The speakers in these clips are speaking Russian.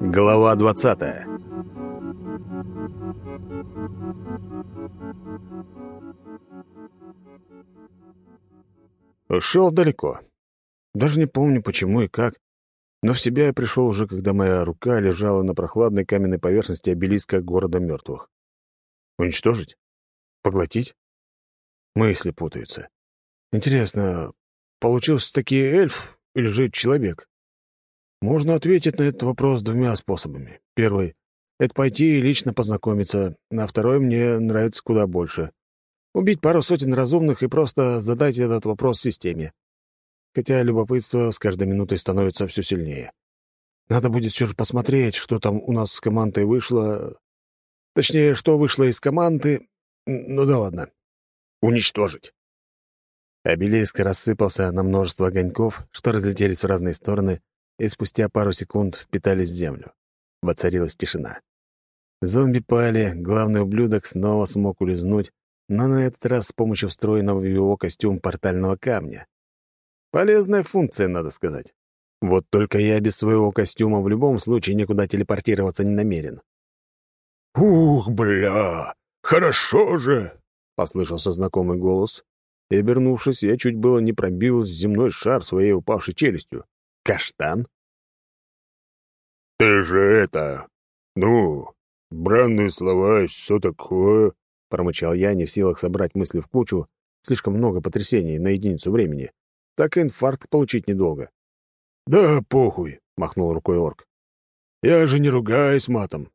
Глава двадцатая Ушел далеко. Даже не помню, почему и как. Но в себя я пришел уже, когда моя рука лежала на прохладной каменной поверхности обелиска города мертвых. Уничтожить? Поглотить? Мысли путаются. Интересно, получился таки эльф или же человек? Можно ответить на этот вопрос двумя способами. Первый — это пойти и лично познакомиться, а второй мне нравится куда больше. Убить пару сотен разумных и просто задать этот вопрос системе. Хотя любопытство с каждой минутой становится все сильнее. Надо будет все же посмотреть, что там у нас с командой вышло. Точнее, что вышло из команды. Ну да ладно. Уничтожить. Обелиск рассыпался на множество огоньков, что разлетелись в разные стороны, и спустя пару секунд впитались в землю. Воцарилась тишина. Зомби пали, главный ублюдок снова смог улизнуть, но на этот раз с помощью встроенного в его костюм портального камня. Полезная функция, надо сказать. Вот только я без своего костюма в любом случае никуда телепортироваться не намерен. «Ух, бля! Хорошо же!» — послышался знакомый голос. И, обернувшись, я чуть было не пробил земной шар своей упавшей челюстью. Каштан? «Ты же это... Ну, бранные слова и все такое...» — промычал я, не в силах собрать мысли в кучу. Слишком много потрясений на единицу времени. Так инфаркт получить недолго. «Да похуй», — махнул рукой орк. «Я же не ругаюсь матом.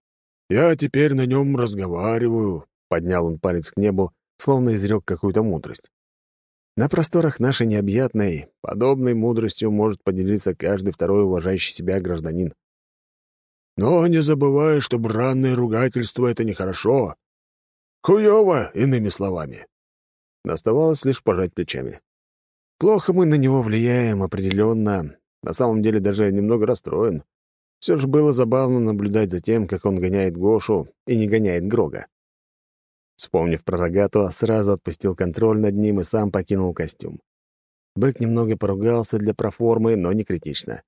Я теперь на нем разговариваю», — поднял он палец к небу, словно изрек какую-то мудрость. На просторах нашей необъятной, подобной мудростью может поделиться каждый второй уважающий себя гражданин. «Но не забывай, что бранное ругательство — это нехорошо. Хуёво, иными словами». Оставалось лишь пожать плечами. Плохо мы на него влияем, определенно. На самом деле даже немного расстроен. Все же было забавно наблюдать за тем, как он гоняет Гошу и не гоняет Грога. Вспомнив про Рогату, сразу отпустил контроль над ним и сам покинул костюм. Бык немного поругался для проформы, но не критично.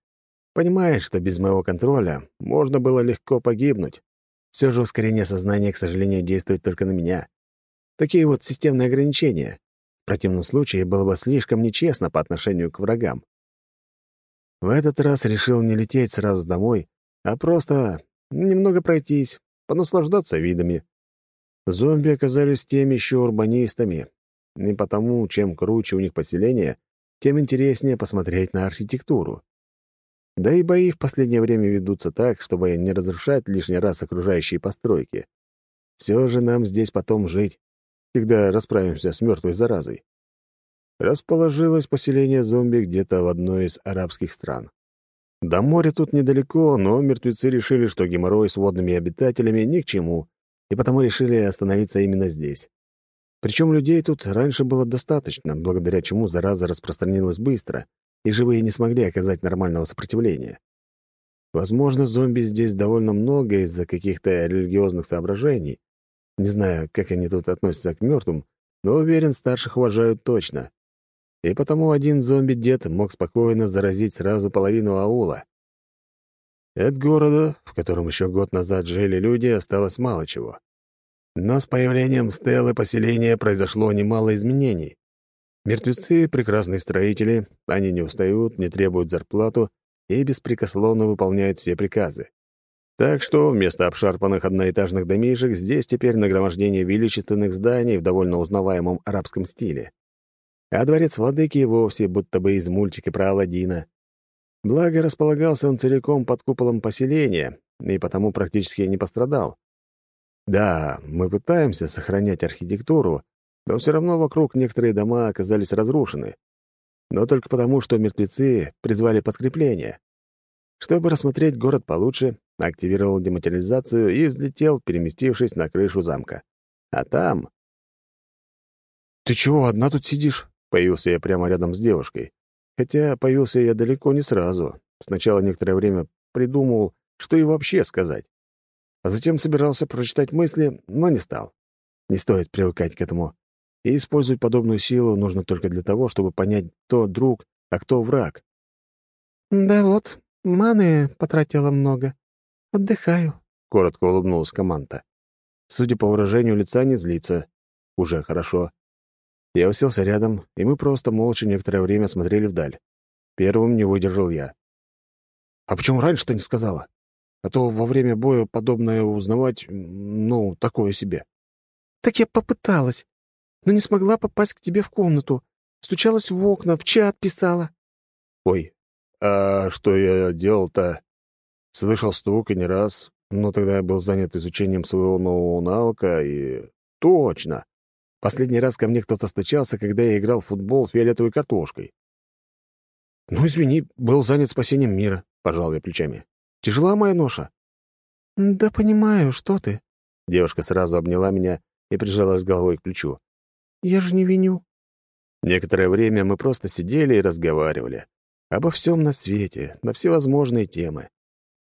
Понимает, что без моего контроля можно было легко погибнуть. Все же ускорение сознания, к сожалению, действует только на меня. Такие вот системные ограничения. В противном случае было бы слишком нечестно по отношению к врагам. В этот раз решил не лететь сразу домой, а просто немного пройтись, понаслаждаться видами. Зомби оказались теми еще урбанистами. Не потому, чем круче у них поселение, тем интереснее посмотреть на архитектуру. Да и бои в последнее время ведутся так, чтобы не разрушать лишний раз окружающие постройки. Все же нам здесь потом жить, когда расправимся с мертвой заразой. Расположилось поселение зомби где-то в одной из арабских стран. До моря тут недалеко, но мертвецы решили, что геморрой с водными обитателями ни к чему, и потому решили остановиться именно здесь. Причем людей тут раньше было достаточно, благодаря чему зараза распространилась быстро, и живые не смогли оказать нормального сопротивления. Возможно, зомби здесь довольно много из-за каких-то религиозных соображений. Не знаю, как они тут относятся к мертвым, но уверен, старших уважают точно. И потому один зомби-дед мог спокойно заразить сразу половину аула. От города, в котором еще год назад жили люди, осталось мало чего. Но с появлением стелы поселения произошло немало изменений. Мертвецы — прекрасные строители, они не устают, не требуют зарплату и беспрекословно выполняют все приказы. Так что вместо обшарпанных одноэтажных домишек здесь теперь нагромождение величественных зданий в довольно узнаваемом арабском стиле. А дворец владыки вовсе будто бы из мультика про Аладдина. Благо, располагался он целиком под куполом поселения, и потому практически не пострадал. Да, мы пытаемся сохранять архитектуру, но все равно вокруг некоторые дома оказались разрушены. Но только потому, что мертвецы призвали подкрепление. Чтобы рассмотреть город получше, активировал дематериализацию и взлетел, переместившись на крышу замка. А там... «Ты чего, одна тут сидишь?» Появился я прямо рядом с девушкой. Хотя появился я далеко не сразу. Сначала некоторое время придумывал, что и вообще сказать. А затем собирался прочитать мысли, но не стал. Не стоит привыкать к этому и использовать подобную силу нужно только для того, чтобы понять, кто друг, а кто враг. «Да вот, Маны потратила много. Отдыхаю», — коротко улыбнулась команда. Судя по выражению лица, не злится. Уже хорошо. Я уселся рядом, и мы просто молча некоторое время смотрели вдаль. Первым не выдержал я. «А почему раньше-то не сказала? А то во время боя подобное узнавать, ну, такое себе». «Так я попыталась, но не смогла попасть к тебе в комнату. Стучалась в окна, в чат писала». «Ой, а что я делал-то?» Слышал стук и не раз, но тогда я был занят изучением своего нового навыка, и... Точно! Последний раз ко мне кто-то стучался, когда я играл в футбол фиолетовой картошкой. «Ну, извини, был занят спасением мира», — пожал я плечами. «Тяжела моя ноша?» «Да понимаю, что ты». Девушка сразу обняла меня и прижалась головой к плечу. «Я же не виню». Некоторое время мы просто сидели и разговаривали. Обо всем на свете, на всевозможные темы.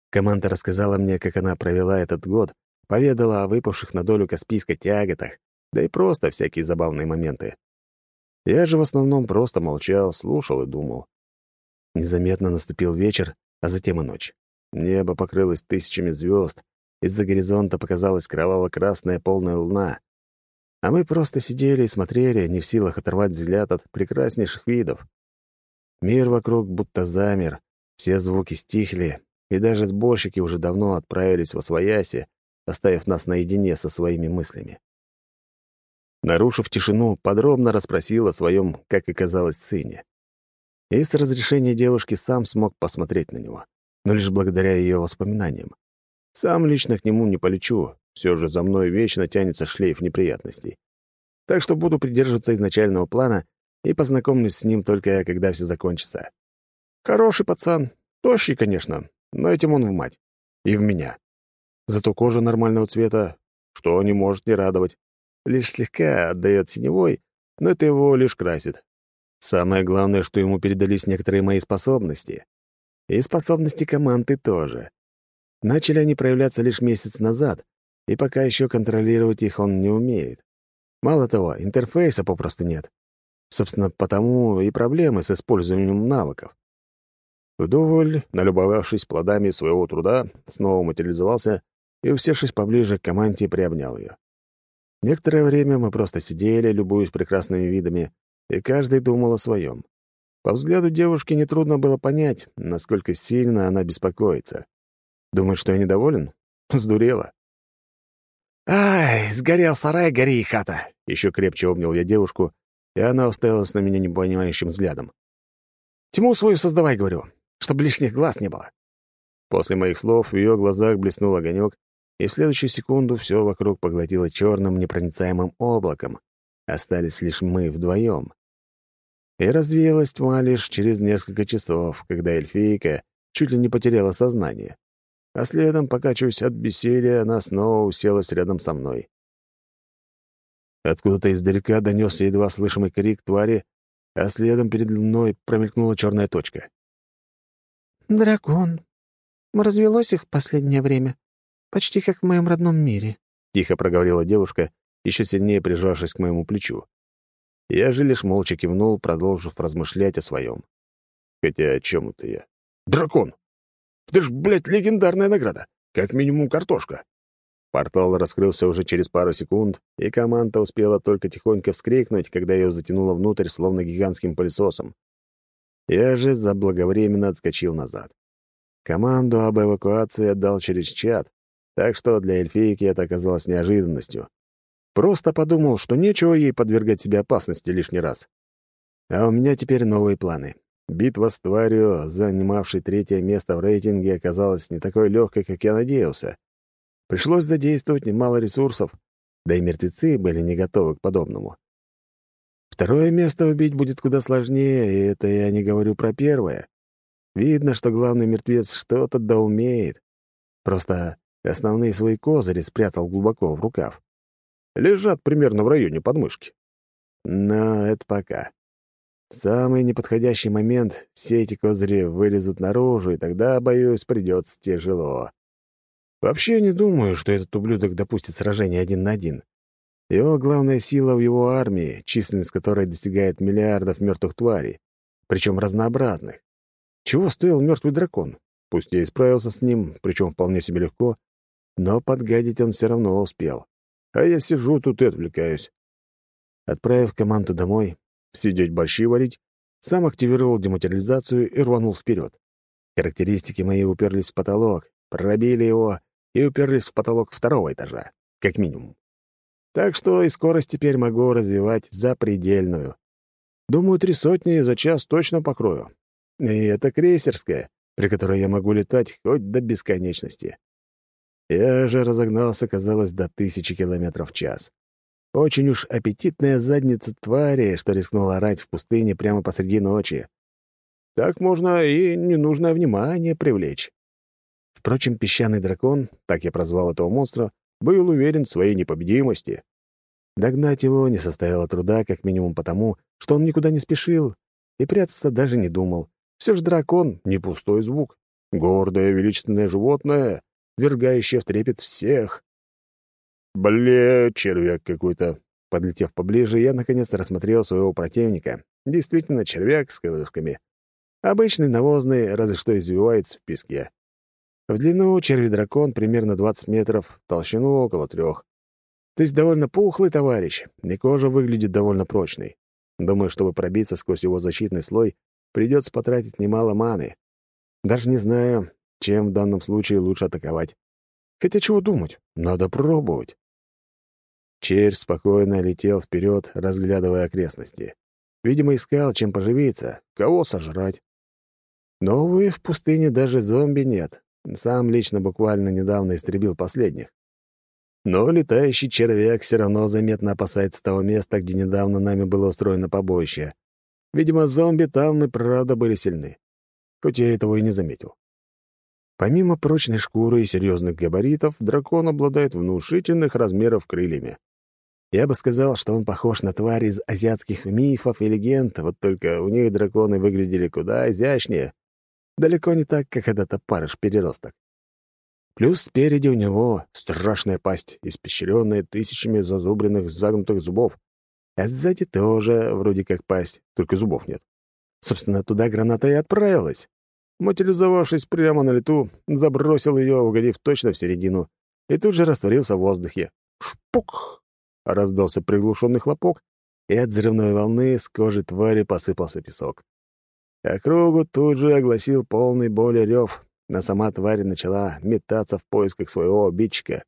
Команда рассказала мне, как она провела этот год, поведала о выпавших на долю Каспийской тяготах, да и просто всякие забавные моменты. Я же в основном просто молчал, слушал и думал. Незаметно наступил вечер, а затем и ночь. Небо покрылось тысячами звезд, из-за горизонта показалась кроваво-красная полная луна. А мы просто сидели и смотрели, не в силах оторвать взгляд от прекраснейших видов. Мир вокруг будто замер, все звуки стихли, и даже сборщики уже давно отправились во свояси, оставив нас наедине со своими мыслями. Нарушив тишину, подробно расспросил о своем, как оказалось, сыне. И с разрешения девушки сам смог посмотреть на него, но лишь благодаря ее воспоминаниям. Сам лично к нему не полечу, все же за мной вечно тянется шлейф неприятностей. Так что буду придерживаться изначального плана и познакомлюсь с ним только когда все закончится. Хороший пацан, тощий, конечно, но этим он в мать. И в меня. Зато кожа нормального цвета, что не может не радовать. Лишь слегка отдает синевой, но это его лишь красит. Самое главное, что ему передались некоторые мои способности. И способности команды тоже. Начали они проявляться лишь месяц назад, и пока еще контролировать их он не умеет. Мало того, интерфейса попросту нет. Собственно, потому и проблемы с использованием навыков. Вдоволь, налюбовавшись плодами своего труда, снова материализовался и, усевшись поближе к команде, приобнял ее. Некоторое время мы просто сидели, любуясь прекрасными видами, и каждый думал о своем. По взгляду девушки нетрудно было понять, насколько сильно она беспокоится. Думает, что я недоволен? Сдурела. «Ай, сгорел сарай, гори и хата!» Еще крепче обнял я девушку, и она уставилась на меня непонимающим взглядом. «Тьму свою создавай, говорю, чтобы лишних глаз не было». После моих слов в ее глазах блеснул огонек, и в следующую секунду все вокруг поглотило черным непроницаемым облаком. Остались лишь мы вдвоем. И развеялась тьма лишь через несколько часов, когда эльфийка чуть ли не потеряла сознание. А следом, покачиваясь от бессилия, она снова уселась рядом со мной. Откуда-то издалека донесся едва слышимый крик твари, а следом перед мной промелькнула черная точка. «Дракон. Развелось их в последнее время. Почти как в моем родном мире», — тихо проговорила девушка, еще сильнее прижавшись к моему плечу. Я же лишь молча кивнул, продолжив размышлять о своем. Хотя о чем это я? Дракон! Это ж, блядь, легендарная награда. Как минимум картошка. Портал раскрылся уже через пару секунд, и команда успела только тихонько вскрикнуть, когда ее затянуло внутрь, словно гигантским пылесосом. Я же заблаговременно отскочил назад. Команду об эвакуации отдал через чат, так что для эльфийки это оказалось неожиданностью. Просто подумал, что нечего ей подвергать себе опасности лишний раз. А у меня теперь новые планы. Битва с тварью, занимавшей третье место в рейтинге, оказалась не такой легкой, как я надеялся. Пришлось задействовать немало ресурсов, да и мертвецы были не готовы к подобному. Второе место убить будет куда сложнее, и это я не говорю про первое. Видно, что главный мертвец что-то да умеет. Просто основные свои козыри спрятал глубоко в рукав. Лежат примерно в районе подмышки. Но это пока. Самый неподходящий момент все эти козыри вылезут наружу, и тогда, боюсь, придется тяжело. Вообще не думаю, что этот ублюдок допустит сражение один на один. Его главная сила в его армии, численность которой достигает миллиардов мертвых тварей, причем разнообразных. Чего стоил мертвый дракон? Пусть я и справился с ним, причем вполне себе легко, но подгадить он все равно успел. А я сижу тут и отвлекаюсь. Отправив команду домой, сидеть борщи варить, сам активировал дематериализацию и рванул вперед. Характеристики мои уперлись в потолок, пробили его и уперлись в потолок второго этажа, как минимум. Так что и скорость теперь могу развивать запредельную. Думаю, три сотни за час точно покрою. И это крейсерская, при которой я могу летать хоть до бесконечности. Я же разогнался, казалось, до тысячи километров в час. Очень уж аппетитная задница твари, что рискнула орать в пустыне прямо посреди ночи. Так можно и ненужное внимание привлечь. Впрочем, песчаный дракон, так я прозвал этого монстра, был уверен в своей непобедимости. Догнать его не составило труда, как минимум потому, что он никуда не спешил и прятаться даже не думал. Все же дракон — не пустой звук. Гордое, величественное животное, вергающее в трепет всех. Бля, червяк какой-то. Подлетев поближе, я наконец рассмотрел своего противника. Действительно, червяк с крылышками. Обычный навозный, разве что извивается в песке. В длину черви-дракон примерно 20 метров, толщину около трех. То есть довольно пухлый товарищ, и кожа выглядит довольно прочной. Думаю, чтобы пробиться сквозь его защитный слой, придется потратить немало маны. Даже не знаю, чем в данном случае лучше атаковать. Хотя чего думать, надо пробовать. Червь спокойно летел вперед, разглядывая окрестности. Видимо, искал, чем поживиться, кого сожрать. Но, увы, в пустыне даже зомби нет, сам лично буквально недавно истребил последних. Но летающий червяк все равно заметно опасается того места, где недавно нами было устроено побоище. Видимо, зомби там и правда были сильны. Хоть я этого и не заметил. Помимо прочной шкуры и серьезных габаритов, дракон обладает внушительных размеров крыльями. Я бы сказал, что он похож на тварь из азиатских мифов и легенд, вот только у них драконы выглядели куда изящнее, Далеко не так, как этот опарыш-переросток. Плюс спереди у него страшная пасть, испещренная тысячами зазубренных загнутых зубов. А сзади тоже вроде как пасть, только зубов нет. Собственно, туда граната и отправилась. Материализовавшись прямо на лету, забросил ее, угодив точно в середину, и тут же растворился в воздухе. Шпук! Раздался приглушенный хлопок, и от взрывной волны с кожи твари посыпался песок. Округу тут же огласил полный боли рев, но сама тварь начала метаться в поисках своего обидчика.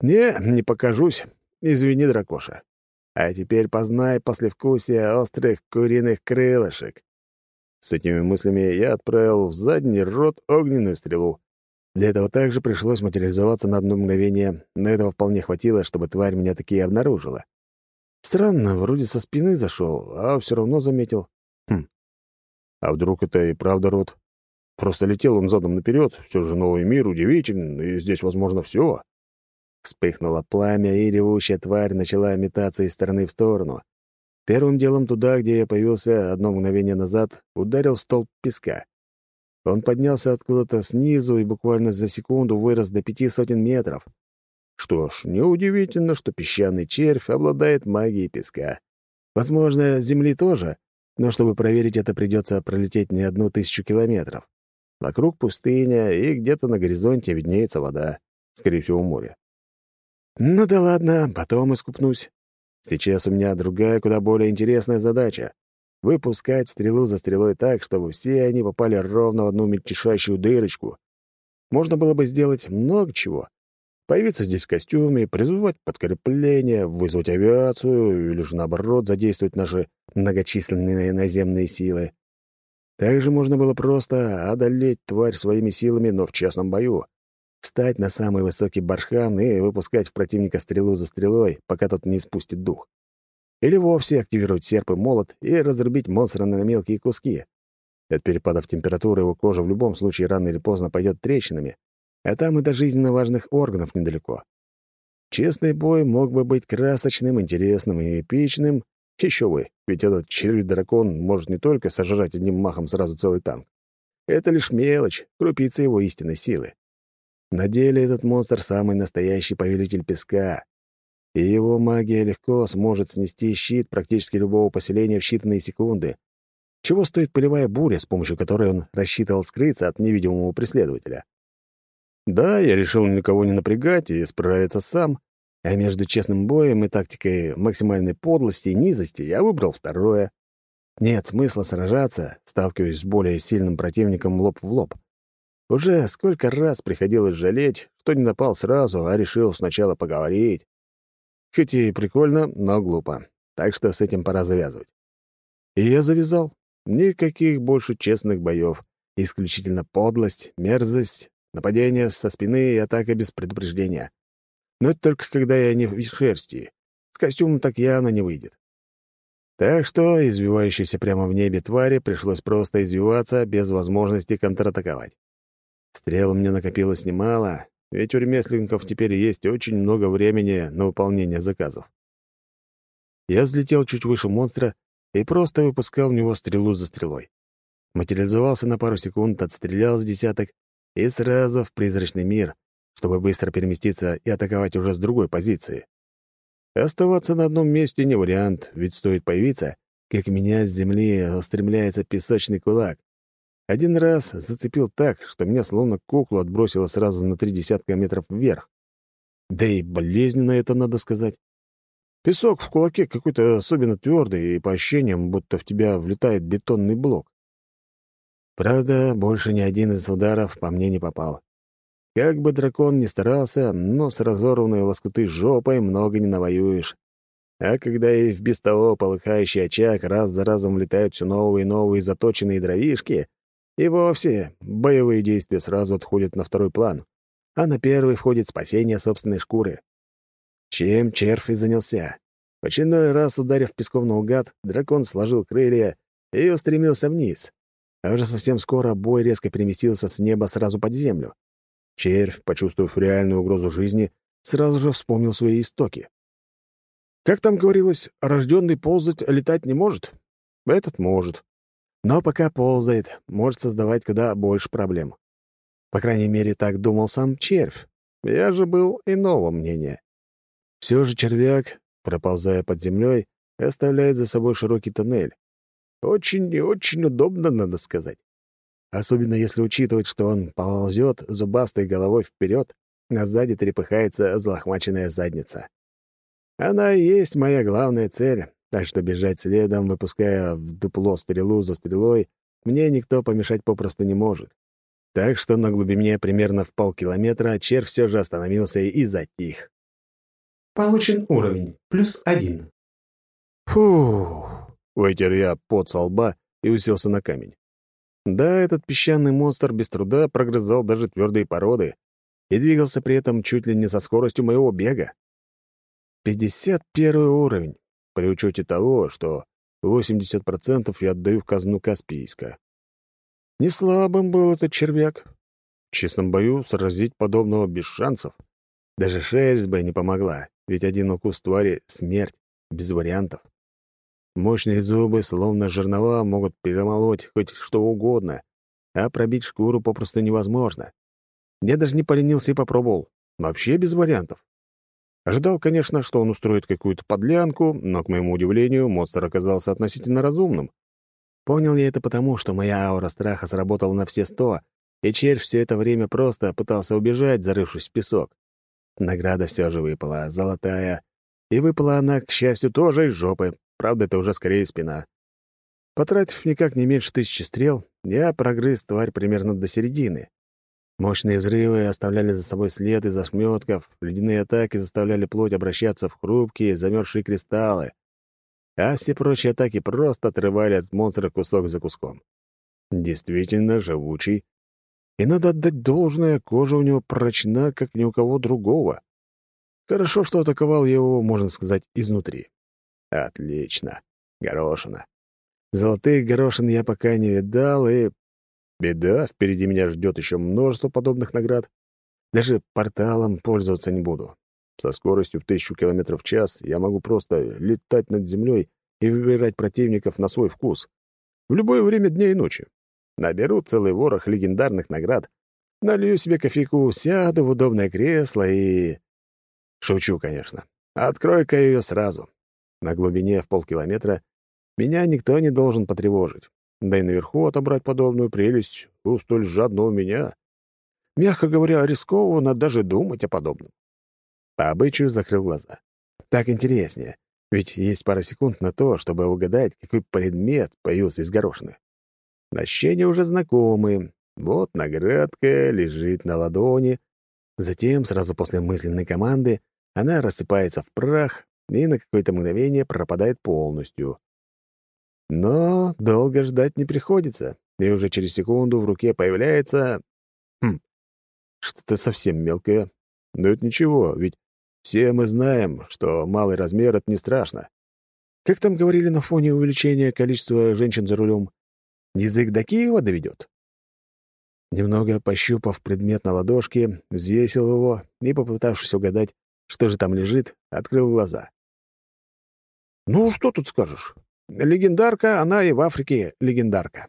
«Не, не покажусь. Извини, дракоша. А теперь познай послевкусие острых куриных крылышек». С этими мыслями я отправил в задний рот огненную стрелу. Для этого также пришлось материализоваться на одно мгновение, но этого вполне хватило, чтобы тварь меня таки обнаружила. Странно, вроде со спины зашел, а все равно заметил. Хм, а вдруг это и правда рот? Просто летел он задом наперед, все же новый мир удивителен, и здесь возможно все. Вспыхнуло пламя, и ревущая тварь начала метаться из стороны в сторону. Первым делом туда, где я появился одно мгновение назад, ударил столб песка. Он поднялся откуда-то снизу и буквально за секунду вырос до пяти сотен метров. Что ж, неудивительно, что песчаный червь обладает магией песка. Возможно, земли тоже, но чтобы проверить это, придется пролететь не одну тысячу километров. Вокруг пустыня, и где-то на горизонте виднеется вода, скорее всего, море. Ну да ладно, потом искупнусь. Сейчас у меня другая, куда более интересная задача — выпускать стрелу за стрелой так, чтобы все они попали ровно в одну мельчайшую дырочку. Можно было бы сделать много чего, Появиться здесь в костюме, призывать подкрепление, вызвать авиацию или же, наоборот, задействовать наши многочисленные наземные силы. Также можно было просто одолеть тварь своими силами, но в честном бою. Встать на самый высокий бархан и выпускать в противника стрелу за стрелой, пока тот не испустит дух. Или вовсе активировать серп и молот и разрубить монстра на мелкие куски. От перепадов температуры его кожа в любом случае рано или поздно пойдет трещинами, а там и до жизненно важных органов недалеко. Честный бой мог бы быть красочным, интересным и эпичным. Еще вы, ведь этот червь-дракон может не только сожрать одним махом сразу целый танк. Это лишь мелочь, крупица его истинной силы. На деле этот монстр — самый настоящий повелитель песка, и его магия легко сможет снести щит практически любого поселения в считанные секунды. Чего стоит полевая буря, с помощью которой он рассчитывал скрыться от невидимого преследователя? Да, я решил никого не напрягать и справиться сам, а между честным боем и тактикой максимальной подлости и низости я выбрал второе. Нет смысла сражаться, сталкиваясь с более сильным противником лоб в лоб. Уже сколько раз приходилось жалеть, что не напал сразу, а решил сначала поговорить. Хоть и прикольно, но глупо. Так что с этим пора завязывать. И я завязал. Никаких больше честных боев. Исключительно подлость, мерзость, нападение со спины и атака без предупреждения. Но это только когда я не в шерсти. С костюмом так явно не выйдет. Так что извивающейся прямо в небе твари пришлось просто извиваться без возможности контратаковать. Стрел меня накопилось немало, ведь у ремесленников теперь есть очень много времени на выполнение заказов. Я взлетел чуть выше монстра и просто выпускал в него стрелу за стрелой. Материализовался на пару секунд, отстрелял с десяток и сразу в призрачный мир, чтобы быстро переместиться и атаковать уже с другой позиции. Оставаться на одном месте не вариант, ведь стоит появиться, как меня с земли устремляется песочный кулак. Один раз зацепил так, что меня словно куклу отбросило сразу на три десятка метров вверх. Да и болезненно это, надо сказать. Песок в кулаке какой-то особенно твердый, и по ощущениям, будто в тебя влетает бетонный блок. Правда, больше ни один из ударов по мне не попал. Как бы дракон ни старался, но с разорванной лоскуты жопой много не навоюешь. А когда и в без того полыхающий очаг раз за разом влетают все новые и новые заточенные дровишки, и вовсе боевые действия сразу отходят на второй план, а на первый входит спасение собственной шкуры. Чем червь и занялся. В очередной раз, ударив песком наугад, дракон сложил крылья и устремился вниз. А уже совсем скоро бой резко переместился с неба сразу под землю. Червь, почувствовав реальную угрозу жизни, сразу же вспомнил свои истоки. Как там говорилось, рожденный ползать, летать не может? Этот может. Но пока ползает, может создавать куда больше проблем. По крайней мере, так думал сам червь. Я же был иного мнения. Все же червяк, проползая под землей, оставляет за собой широкий тоннель. Очень и очень удобно, надо сказать. Особенно если учитывать, что он ползет зубастой головой вперед, а сзади трепыхается злохмаченная задница. Она и есть моя главная цель, так что бежать следом, выпуская в дупло стрелу за стрелой, мне никто помешать попросту не может. Так что на глубине примерно в полкилометра червь все же остановился и затих. Получен уровень, плюс один. Фух, вытер я пот со лба и уселся на камень. Да, этот песчаный монстр без труда прогрызал даже твердые породы и двигался при этом чуть ли не со скоростью моего бега. 51 уровень, при учете того, что 80% я отдаю в казну Каспийска. Не слабым был этот червяк. В честном бою сразить подобного без шансов. Даже шерсть бы не помогла, ведь один укус твари — смерть, без вариантов. Мощные зубы, словно жернова, могут перемолоть хоть что угодно, а пробить шкуру попросту невозможно. Я даже не поленился и попробовал. Вообще без вариантов. Ожидал, конечно, что он устроит какую-то подлянку, но, к моему удивлению, монстр оказался относительно разумным. Понял я это потому, что моя аура страха сработала на все сто, и червь все это время просто пытался убежать, зарывшись в песок. Награда все же выпала, золотая. И выпала она, к счастью, тоже из жопы, Правда, это уже скорее спина. Потратив никак не меньше тысячи стрел, я прогрыз тварь примерно до середины. Мощные взрывы оставляли за собой след из ошметков, ледяные атаки заставляли плоть обращаться в хрупкие, замерзшие кристаллы, а все прочие атаки просто отрывали от монстра кусок за куском. Действительно живучий. И надо отдать должное, кожа у него прочна, как ни у кого другого. Хорошо, что атаковал его, можно сказать, изнутри. Отлично. Горошина. Золотых горошин я пока не видал, и... Беда, впереди меня ждет еще множество подобных наград. Даже порталом пользоваться не буду. Со скоростью в тысячу километров в час я могу просто летать над землей и выбирать противников на свой вкус. В любое время дня и ночи. Наберу целый ворох легендарных наград, налью себе кофейку, сяду в удобное кресло и... Шучу, конечно. Открой-ка ее сразу. На глубине в полкилометра меня никто не должен потревожить. Да и наверху отобрать подобную прелесть у столь жадного меня. Мягко говоря, рискованно даже думать о подобном. По обычаю закрыл глаза. Так интереснее, ведь есть пара секунд на то, чтобы угадать, какой предмет появился из горошины. Ощущения уже знакомые. Вот наградка лежит на ладони. Затем, сразу после мысленной команды, она рассыпается в прах и на какое-то мгновение пропадает полностью. Но долго ждать не приходится, и уже через секунду в руке появляется... Хм, что-то совсем мелкое. Но это ничего, ведь все мы знаем, что малый размер — это не страшно. Как там говорили на фоне увеличения количества женщин за рулем? Язык до Киева доведет? Немного пощупав предмет на ладошке, взвесил его и, попытавшись угадать, что же там лежит, открыл глаза. «Ну, что тут скажешь? Легендарка, она и в Африке легендарка.